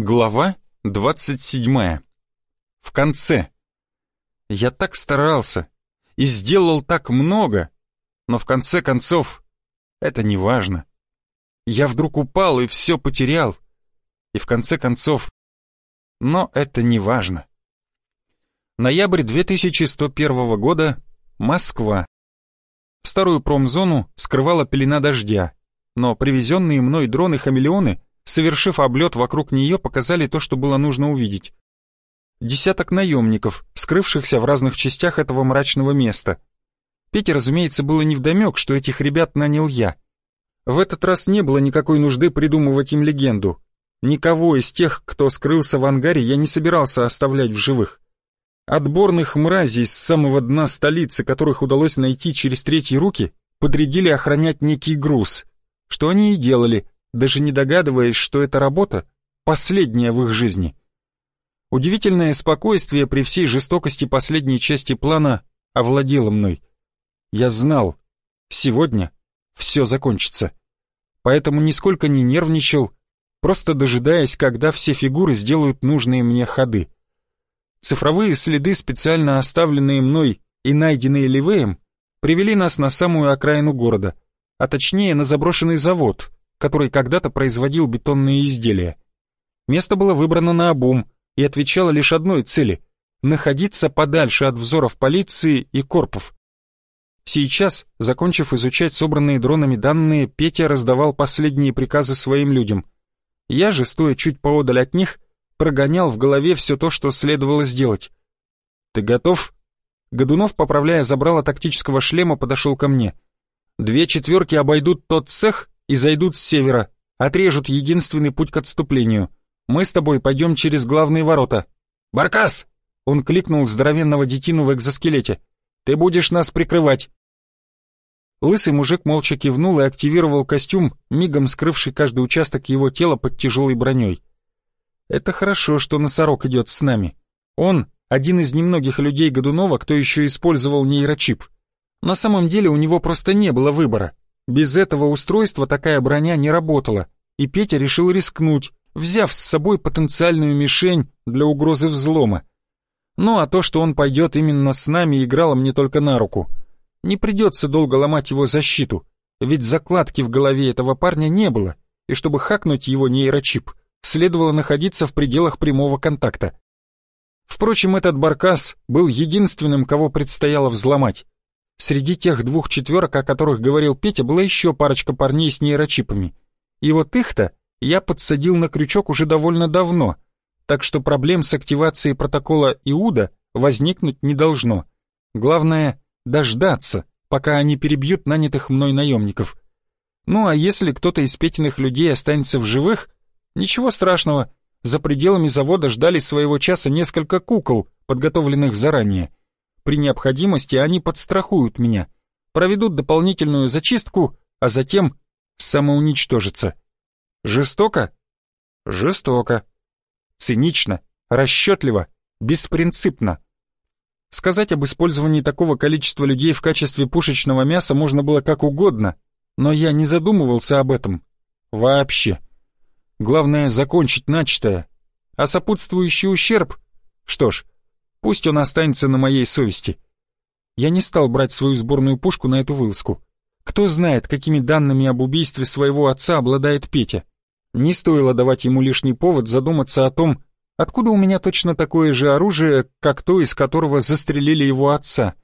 Глава 27. В конце. Я так старался и сделал так много, но в конце концов это не важно. Я вдруг упал и все потерял, и в конце концов, но это не важно. Ноябрь 2101 года, Москва. Старую промзону скрывала пелена дождя, но привезенные мной дроны-хамелеоны совершив облет вокруг нее, показали то, что было нужно увидеть. Десяток наемников, скрывшихся в разных частях этого мрачного места. Пете, разумеется, было невдомек, что этих ребят нанял я. В этот раз не было никакой нужды придумывать им легенду. Никого из тех, кто скрылся в ангаре, я не собирался оставлять в живых. Отборных мразей с самого дна столицы, которых удалось найти через третьи руки, подрядили охранять некий груз, что они и делали, даже не догадываясь, что эта работа последняя в их жизни. Удивительное спокойствие при всей жестокости последней части плана овладело мной. Я знал, сегодня все закончится. Поэтому нисколько не нервничал, просто дожидаясь, когда все фигуры сделают нужные мне ходы. Цифровые следы, специально оставленные мной и найденные Ливеем, привели нас на самую окраину города, а точнее на заброшенный завод, который когда-то производил бетонные изделия. Место было выбрано на обум и отвечало лишь одной цели — находиться подальше от взоров полиции и корпов. Сейчас, закончив изучать собранные дронами данные, Петя раздавал последние приказы своим людям. Я же, стоя чуть поодаль от них, прогонял в голове все то, что следовало сделать. «Ты готов?» Годунов, поправляя забрало тактического шлема, подошел ко мне. «Две четверки обойдут тот цех и зайдут с севера, отрежут единственный путь к отступлению. Мы с тобой пойдем через главные ворота. Баркас!» Он кликнул здоровенного детину в экзоскелете. «Ты будешь нас прикрывать!» Лысый мужик молча кивнул и активировал костюм, мигом скрывший каждый участок его тела под тяжелой броней. «Это хорошо, что носорог идет с нами. Он — один из немногих людей Годунова, кто еще использовал нейрочип. На самом деле у него просто не было выбора. Без этого устройства такая броня не работала, и Петя решил рискнуть, взяв с собой потенциальную мишень для угрозы взлома. Ну а то, что он пойдет именно с нами, играло мне только на руку. Не придется долго ломать его защиту, ведь закладки в голове этого парня не было, и чтобы хакнуть его нейрочип, следовало находиться в пределах прямого контакта. Впрочем, этот баркас был единственным, кого предстояло взломать. Среди тех двух четверок, о которых говорил Петя, была еще парочка парней с нейрочипами. И вот их-то я подсадил на крючок уже довольно давно, так что проблем с активацией протокола Иуда возникнуть не должно. Главное — дождаться, пока они перебьют нанятых мной наемников. Ну а если кто-то из Петиных людей останется в живых, ничего страшного, за пределами завода ждали своего часа несколько кукол, подготовленных заранее. При необходимости они подстрахуют меня, проведут дополнительную зачистку, а затем самоуничтожатся. Жестоко? Жестоко. Цинично, расчетливо, беспринципно. Сказать об использовании такого количества людей в качестве пушечного мяса можно было как угодно, но я не задумывался об этом. Вообще. Главное — закончить начатое. А сопутствующий ущерб? Что ж, Пусть он останется на моей совести. Я не стал брать свою сборную пушку на эту вылазку. Кто знает, какими данными об убийстве своего отца обладает Петя. Не стоило давать ему лишний повод задуматься о том, откуда у меня точно такое же оружие, как то, из которого застрелили его отца.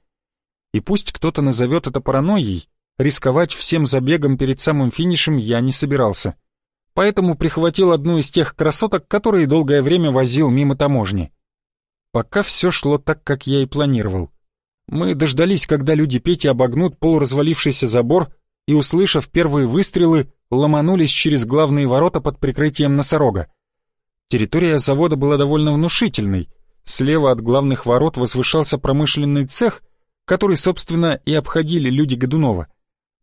И пусть кто-то назовет это паранойей, рисковать всем забегом перед самым финишем я не собирался. Поэтому прихватил одну из тех красоток, которые долгое время возил мимо таможни. Пока все шло так, как я и планировал. Мы дождались, когда люди Пети обогнут полуразвалившийся забор и, услышав первые выстрелы, ломанулись через главные ворота под прикрытием носорога. Территория завода была довольно внушительной. Слева от главных ворот возвышался промышленный цех, который, собственно, и обходили люди Годунова.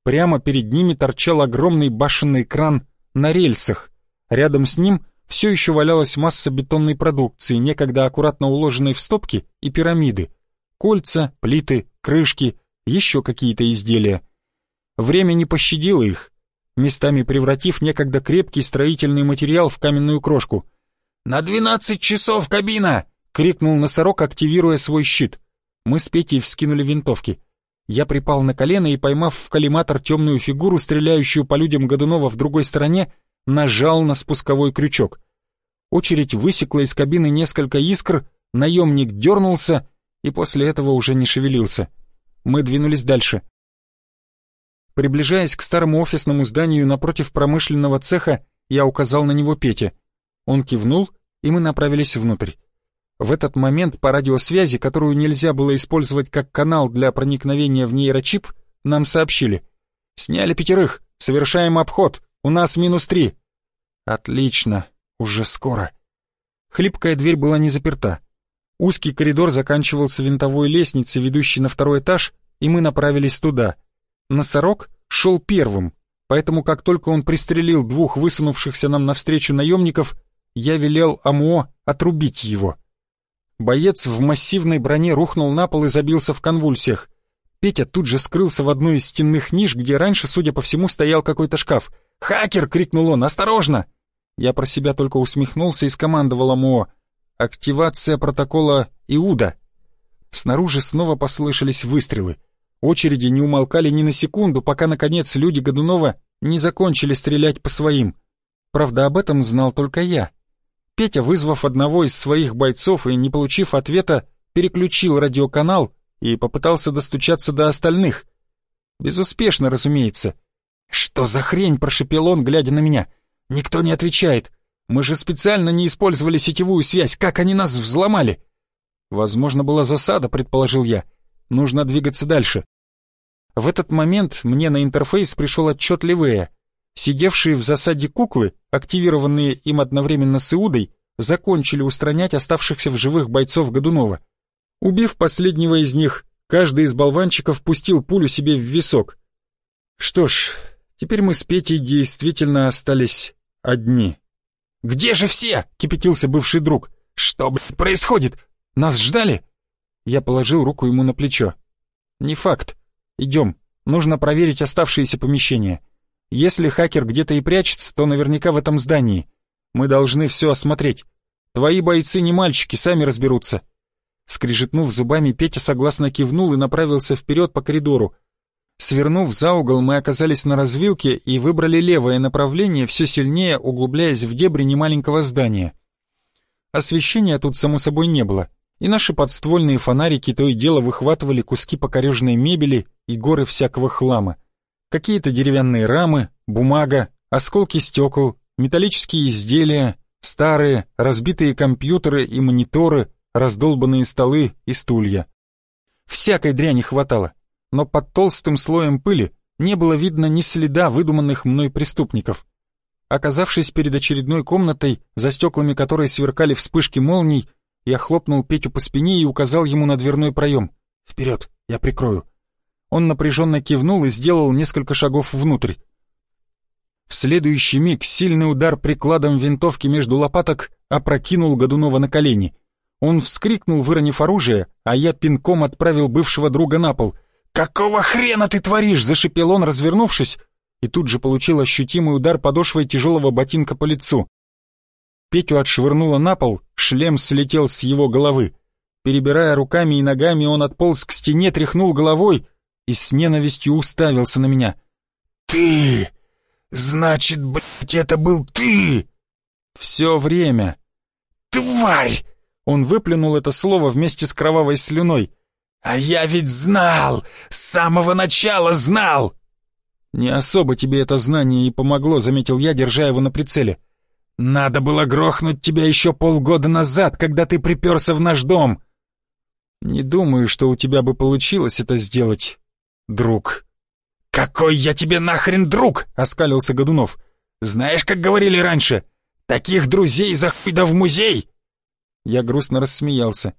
Прямо перед ними торчал огромный башенный кран на рельсах. Рядом с ним все еще валялась масса бетонной продукции, некогда аккуратно уложенной в стопки и пирамиды. Кольца, плиты, крышки, еще какие-то изделия. Время не пощадило их, местами превратив некогда крепкий строительный материал в каменную крошку. «На двенадцать часов кабина!» — крикнул носорог, активируя свой щит. Мы с Петей вскинули винтовки. Я припал на колено и, поймав в коллиматор темную фигуру, стреляющую по людям Годунова в другой стороне, нажал на спусковой крючок. Очередь высекла из кабины несколько искр, наемник дернулся и после этого уже не шевелился. Мы двинулись дальше. Приближаясь к старому офисному зданию напротив промышленного цеха, я указал на него Пете. Он кивнул, и мы направились внутрь. В этот момент по радиосвязи, которую нельзя было использовать как канал для проникновения в нейрочип, нам сообщили. «Сняли пятерых, совершаем обход, у нас минус три». «Отлично, уже скоро». Хлипкая дверь была не заперта. Узкий коридор заканчивался винтовой лестницей, ведущей на второй этаж, и мы направились туда. Носорог шел первым, поэтому как только он пристрелил двух высунувшихся нам навстречу наемников, я велел АМО отрубить его. Боец в массивной броне рухнул на пол и забился в конвульсиях. Петя тут же скрылся в одной из стенных ниш, где раньше, судя по всему, стоял какой-то шкаф. «Хакер!» — крикнул он. «Осторожно!» Я про себя только усмехнулся и скомандовал АМО. Активация протокола Иуда. Снаружи снова послышались выстрелы. Очереди не умолкали ни на секунду, пока, наконец, люди Годунова не закончили стрелять по своим. Правда, об этом знал только я. Петя, вызвав одного из своих бойцов и не получив ответа, переключил радиоканал и попытался достучаться до остальных. Безуспешно, разумеется. «Что за хрень?» — прошепел он, глядя на меня. «Никто не отвечает. Мы же специально не использовали сетевую связь. Как они нас взломали?» «Возможно, была засада», — предположил я. «Нужно двигаться дальше». В этот момент мне на интерфейс пришел отчет Ливея. Сидевшие в засаде куклы, активированные им одновременно с Иудой, закончили устранять оставшихся в живых бойцов Годунова. Убив последнего из них, каждый из болванчиков пустил пулю себе в висок. Что ж, теперь мы с Петей действительно остались одни. «Где же все?» — кипятился бывший друг. «Что, блядь, происходит? Нас ждали?» Я положил руку ему на плечо. «Не факт. Идем. Нужно проверить оставшиеся помещения. Если хакер где-то и прячется, то наверняка в этом здании. Мы должны все осмотреть. Твои бойцы не мальчики, сами разберутся». Скрежетнув зубами, Петя согласно кивнул и направился вперед по коридору, Свернув за угол, мы оказались на развилке и выбрали левое направление, все сильнее углубляясь в дебри немаленького здания. Освещения тут, само собой, не было, и наши подствольные фонарики то и дело выхватывали куски покореженной мебели и горы всякого хлама. Какие-то деревянные рамы, бумага, осколки стекол, металлические изделия, старые, разбитые компьютеры и мониторы, раздолбанные столы и стулья. Всякой дряни хватало но под толстым слоем пыли не было видно ни следа выдуманных мной преступников. Оказавшись перед очередной комнатой, за стеклами которой сверкали вспышки молний, я хлопнул Петю по спине и указал ему на дверной проем. «Вперед, я прикрою». Он напряженно кивнул и сделал несколько шагов внутрь. В следующий миг сильный удар прикладом винтовки между лопаток опрокинул Годунова на колени. Он вскрикнул, выронив оружие, а я пинком отправил бывшего друга на пол. «Какого хрена ты творишь?» — зашипел он, развернувшись, и тут же получил ощутимый удар подошвой тяжелого ботинка по лицу. Петю отшвырнуло на пол, шлем слетел с его головы. Перебирая руками и ногами, он отполз к стене, тряхнул головой и с ненавистью уставился на меня. «Ты! Значит, блядь, это был ты!» «Все время!» «Тварь!» Он выплюнул это слово вместе с кровавой слюной. «А я ведь знал! С самого начала знал!» «Не особо тебе это знание и помогло», — заметил я, держа его на прицеле. «Надо было грохнуть тебя еще полгода назад, когда ты приперся в наш дом!» «Не думаю, что у тебя бы получилось это сделать, друг». «Какой я тебе нахрен друг?» — оскалился Годунов. «Знаешь, как говорили раньше, таких друзей за хуй да в музей!» Я грустно рассмеялся.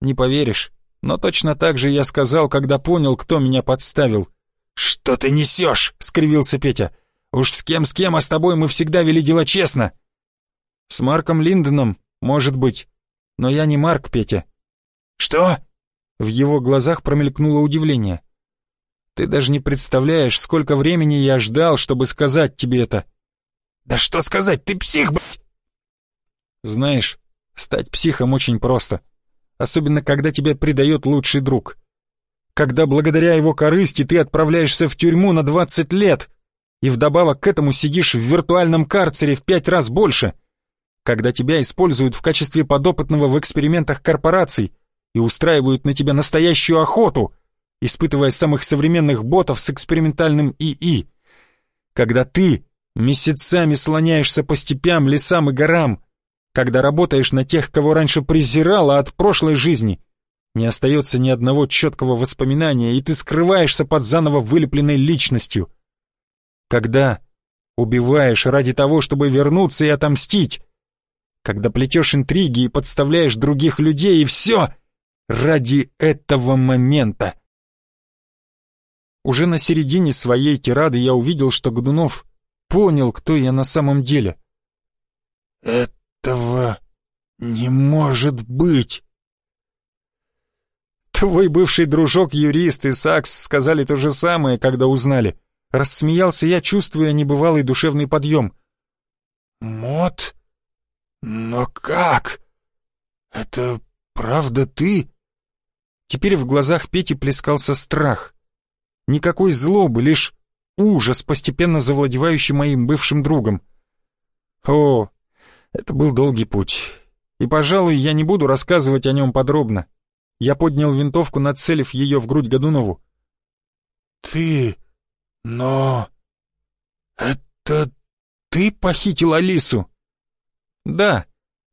«Не поверишь, но точно так же я сказал, когда понял, кто меня подставил. «Что ты несешь?» — скривился Петя. «Уж с кем с кем, а с тобой мы всегда вели дело честно». «С Марком Линденом, может быть. Но я не Марк, Петя». «Что?» В его глазах промелькнуло удивление. «Ты даже не представляешь, сколько времени я ждал, чтобы сказать тебе это». «Да что сказать, ты псих, блядь!» Знаешь, стать психом очень просто. Особенно, когда тебя предает лучший друг. Когда благодаря его корысти ты отправляешься в тюрьму на 20 лет и вдобавок к этому сидишь в виртуальном карцере в пять раз больше. Когда тебя используют в качестве подопытного в экспериментах корпораций и устраивают на тебя настоящую охоту, испытывая самых современных ботов с экспериментальным ИИ. Когда ты месяцами слоняешься по степям, лесам и горам, когда работаешь на тех, кого раньше презирала от прошлой жизни, не остается ни одного четкого воспоминания, и ты скрываешься под заново вылепленной личностью. Когда убиваешь ради того, чтобы вернуться и отомстить, когда плетешь интриги и подставляешь других людей, и все ради этого момента. Уже на середине своей тирады я увидел, что Годунов понял, кто я на самом деле. «Этого не может быть!» Твой бывший дружок-юрист и Сакс сказали то же самое, когда узнали. Рассмеялся я, чувствуя небывалый душевный подъем. «Мот? Но как? Это правда ты?» Теперь в глазах Пети плескался страх. Никакой злобы, лишь ужас, постепенно завладевающий моим бывшим другом. О, это был долгий путь. И, пожалуй, я не буду рассказывать о нем подробно. Я поднял винтовку, нацелив ее в грудь Годунову. «Ты... но... это ты похитил Алису?» «Да,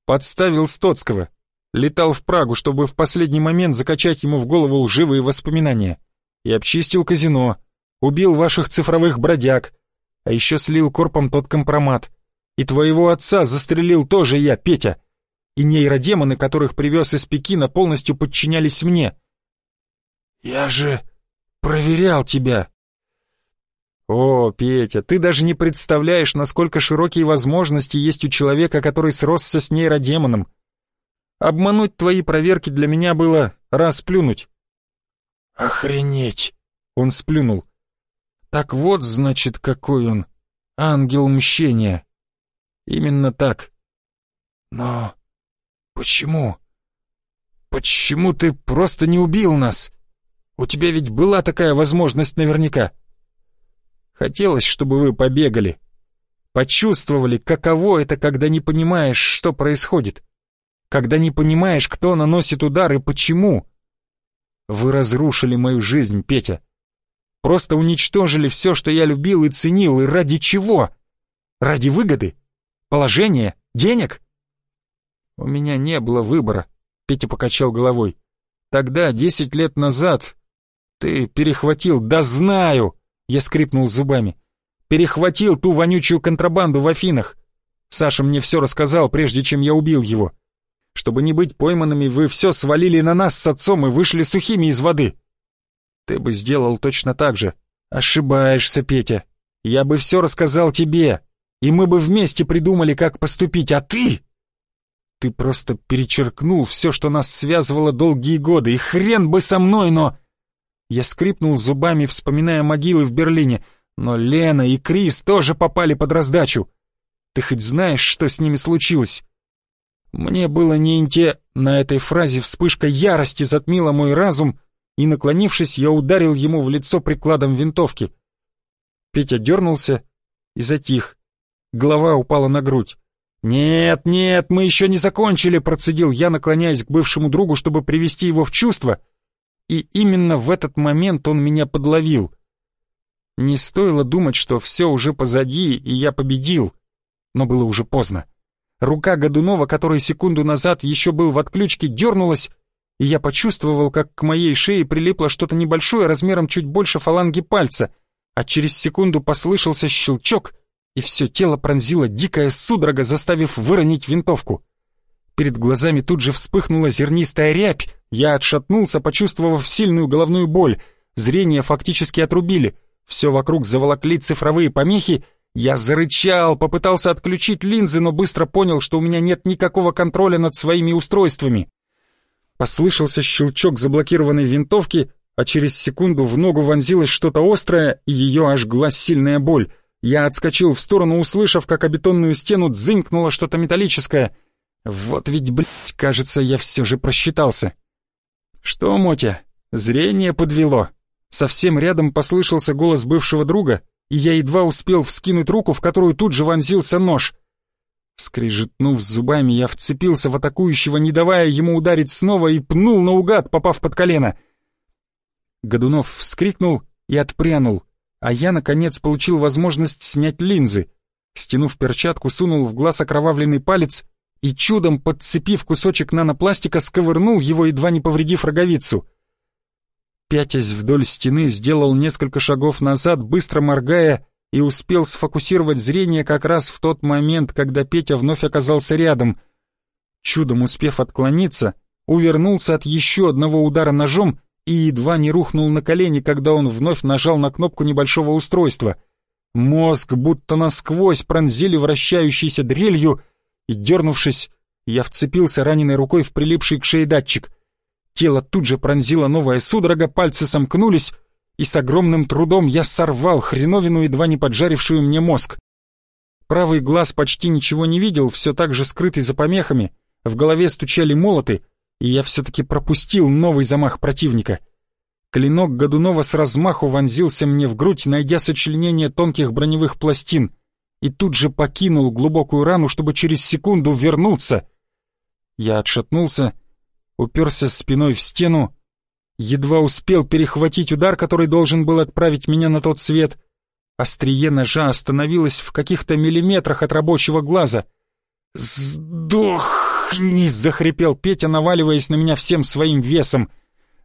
подставил Стоцкого. Летал в Прагу, чтобы в последний момент закачать ему в голову лживые воспоминания и обчистил казино, убил ваших цифровых бродяг, а еще слил корпом тот компромат. И твоего отца застрелил тоже я, Петя. И нейродемоны, которых привез из Пекина, полностью подчинялись мне. Я же проверял тебя. О, Петя, ты даже не представляешь, насколько широкие возможности есть у человека, который сросся с нейродемоном. Обмануть твои проверки для меня было расплюнуть. «Охренеть!» — он сплюнул. «Так вот, значит, какой он, ангел мщения!» «Именно так». «Но почему? Почему ты просто не убил нас? У тебя ведь была такая возможность наверняка». «Хотелось, чтобы вы побегали, почувствовали, каково это, когда не понимаешь, что происходит, когда не понимаешь, кто наносит удар и почему». Вы разрушили мою жизнь, Петя. Просто уничтожили все, что я любил и ценил, и ради чего? Ради выгоды? Положения? Денег? У меня не было выбора, Петя покачал головой. Тогда, десять лет назад, ты перехватил, да знаю, я скрипнул зубами. Перехватил ту вонючую контрабанду в Афинах. Саша мне все рассказал, прежде чем я убил его. Чтобы не быть пойманными, вы все свалили на нас с отцом и вышли сухими из воды. Ты бы сделал точно так же. Ошибаешься, Петя. Я бы все рассказал тебе, и мы бы вместе придумали, как поступить, а ты... Ты просто перечеркнул все, что нас связывало долгие годы, и хрен бы со мной, но... Я скрипнул зубами, вспоминая могилы в Берлине, но Лена и Крис тоже попали под раздачу. Ты хоть знаешь, что с ними случилось? Мне было не инте... На этой фразе вспышка ярости затмила мой разум, и, наклонившись, я ударил ему в лицо прикладом винтовки. Петя дернулся и затих. Голова упала на грудь. «Нет, нет, мы еще не закончили», — процедил я, наклоняясь к бывшему другу, чтобы привести его в чувство. И именно в этот момент он меня подловил. Не стоило думать, что все уже позади, и я победил. Но было уже поздно. Рука Годунова, который секунду назад еще был в отключке, дернулась, и я почувствовал, как к моей шее прилипло что-то небольшое размером чуть больше фаланги пальца, а через секунду послышался щелчок, и все тело пронзило дикая судорога, заставив выронить винтовку. Перед глазами тут же вспыхнула зернистая рябь, я отшатнулся, почувствовав сильную головную боль, зрение фактически отрубили, все вокруг заволокли цифровые помехи, я зарычал, попытался отключить линзы, но быстро понял, что у меня нет никакого контроля над своими устройствами. Послышался щелчок заблокированной винтовки, а через секунду в ногу вонзилось что-то острое, и ее ожгла сильная боль. Я отскочил в сторону, услышав, как о бетонную стену дзынькнуло что-то металлическое. Вот ведь, блядь, кажется, я все же просчитался. Что, Мотя, зрение подвело. Совсем рядом послышался голос бывшего друга, и я едва успел вскинуть руку, в которую тут же вонзился нож. Скрежетнув зубами, я вцепился в атакующего, не давая ему ударить снова, и пнул наугад, попав под колено. Годунов вскрикнул и отпрянул, а я, наконец, получил возможность снять линзы. Стянув перчатку, сунул в глаз окровавленный палец и, чудом подцепив кусочек нанопластика, сковырнул его, едва не повредив роговицу. Пятясь вдоль стены, сделал несколько шагов назад, быстро моргая, и успел сфокусировать зрение как раз в тот момент, когда Петя вновь оказался рядом. Чудом успев отклониться, увернулся от еще одного удара ножом и едва не рухнул на колени, когда он вновь нажал на кнопку небольшого устройства. Мозг будто насквозь пронзили вращающейся дрелью, и, дернувшись, я вцепился раненой рукой в прилипший к шее датчик. Тело тут же пронзило новая судорога, пальцы сомкнулись, и с огромным трудом я сорвал хреновину, едва не поджарившую мне мозг. Правый глаз почти ничего не видел, все так же скрытый за помехами, в голове стучали молоты, и я все-таки пропустил новый замах противника. Клинок Годунова с размаху вонзился мне в грудь, найдя сочленение тонких броневых пластин, и тут же покинул глубокую рану, чтобы через секунду вернуться. Я отшатнулся, уперся спиной в стену едва успел перехватить удар, который должен был отправить меня на тот свет. Острие ножа остановилось в каких-то миллиметрах от рабочего глаза. «Сдохни!» — захрипел Петя, наваливаясь на меня всем своим весом.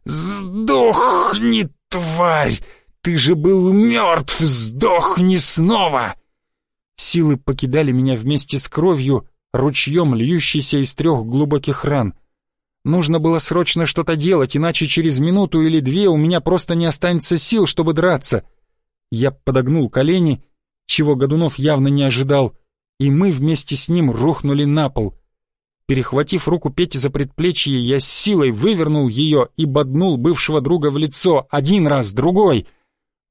«Сдохни, тварь! Ты же был мертв! Сдохни снова!» Силы покидали меня вместе с кровью, ручьем льющейся из трех глубоких ран. Нужно было срочно что-то делать, иначе через минуту или две у меня просто не останется сил, чтобы драться. Я подогнул колени, чего Годунов явно не ожидал, и мы вместе с ним рухнули на пол. Перехватив руку Пети за предплечье, я с силой вывернул ее и боднул бывшего друга в лицо один раз, другой.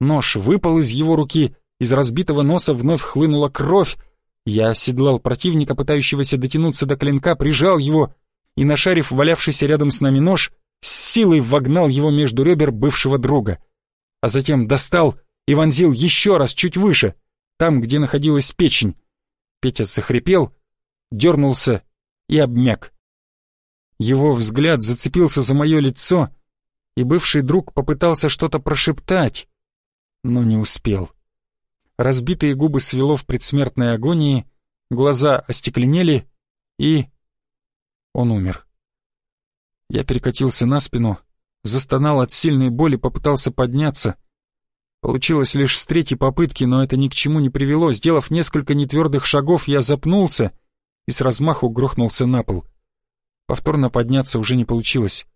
Нож выпал из его руки, из разбитого носа вновь хлынула кровь. Я оседлал противника, пытающегося дотянуться до клинка, прижал его и, нашарив валявшийся рядом с нами нож, с силой вогнал его между ребер бывшего друга, а затем достал и вонзил еще раз чуть выше, там, где находилась печень. Петя захрипел, дернулся и обмяк. Его взгляд зацепился за мое лицо, и бывший друг попытался что-то прошептать, но не успел. Разбитые губы свело в предсмертной агонии, глаза остекленели и он умер. Я перекатился на спину, застонал от сильной боли, попытался подняться. Получилось лишь с третьей попытки, но это ни к чему не привело. Сделав несколько нетвердых шагов, я запнулся и с размаху грохнулся на пол. Повторно подняться уже не получилось.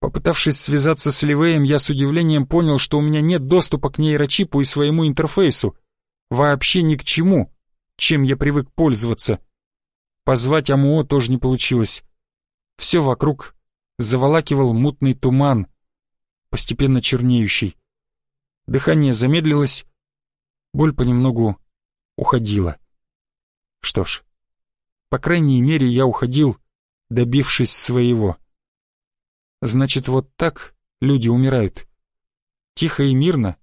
Попытавшись связаться с Ливеем, я с удивлением понял, что у меня нет доступа к нейрочипу и своему интерфейсу. Вообще ни к чему, чем я привык пользоваться. Позвать Амуо тоже не получилось. Все вокруг заволакивал мутный туман, постепенно чернеющий. Дыхание замедлилось, боль понемногу уходила. Что ж, по крайней мере, я уходил, добившись своего. Значит, вот так люди умирают. Тихо и мирно.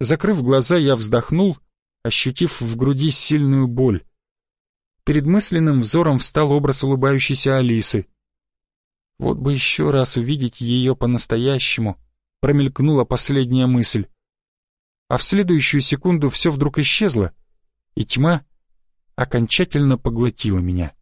Закрыв глаза, я вздохнул, ощутив в груди сильную боль. Перед мысленным взором встал образ улыбающейся Алисы. Вот бы еще раз увидеть ее по-настоящему, промелькнула последняя мысль. А в следующую секунду все вдруг исчезло, и тьма окончательно поглотила меня.